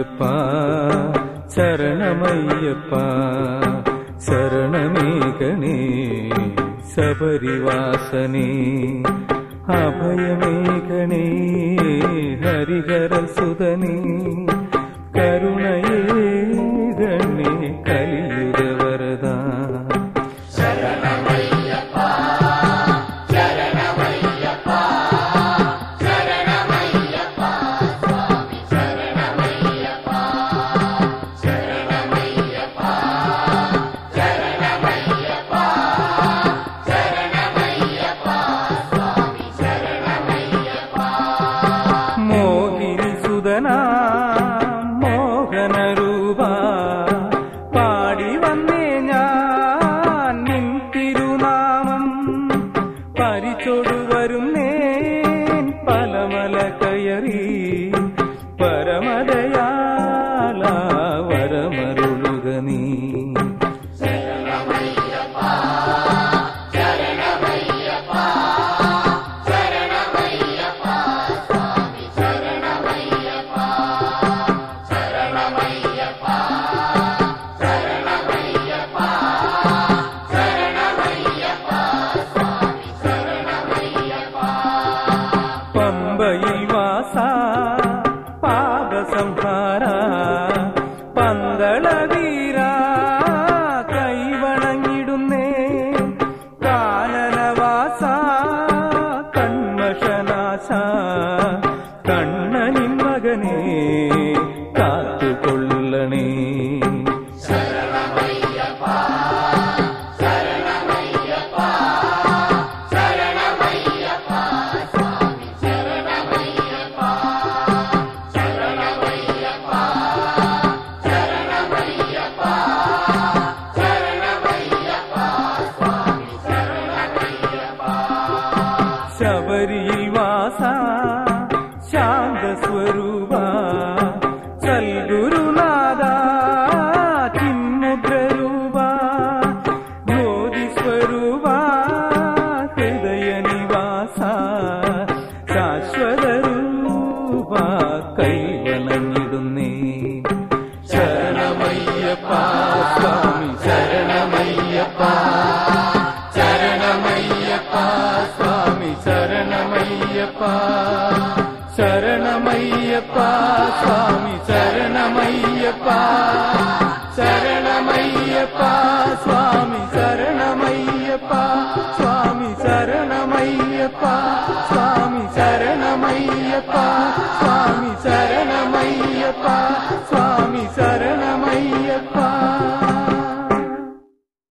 சரணமய்யப்பா சரணமய்யப்பா சரணமேகனே சபரிவாசனே அபயமேகனே ஹரிஹர சுதனே கருண പാപസംഹാര പന്തളവീര കൈവണങ്ങിടുന്നേ. കാനനവാസ കൺമഷനാശ കണ്ണനിൻ മകനേ കാത്തുകൊള്ളണേ. ಶಬರಿ ವಾಸ ಶಾಂತ ಸ್ವರೂಪ ಸಲ್ಗುರುನಾದ ಚಿನ್ಮುದ್ರ ರೂಪ ಜ್ಯೋತಿ ಸ್ವರೂಪ ಹೃದಯ ನಿವಾಸ ಶಾಶ್ವತ ರೂಪ ಕೈವಲ ನಿಡುನ್ನೇ சரணமையப்பா சரணமையப்பா சுவாமி சரணமையப்பா சரணமையப்பா சுவாமி சரணமையப்பா சுவாமி சரணமையப்பா சுவாமி சரணமையப்பா சுவாமி சரணமையப்பா சுவாமி சரண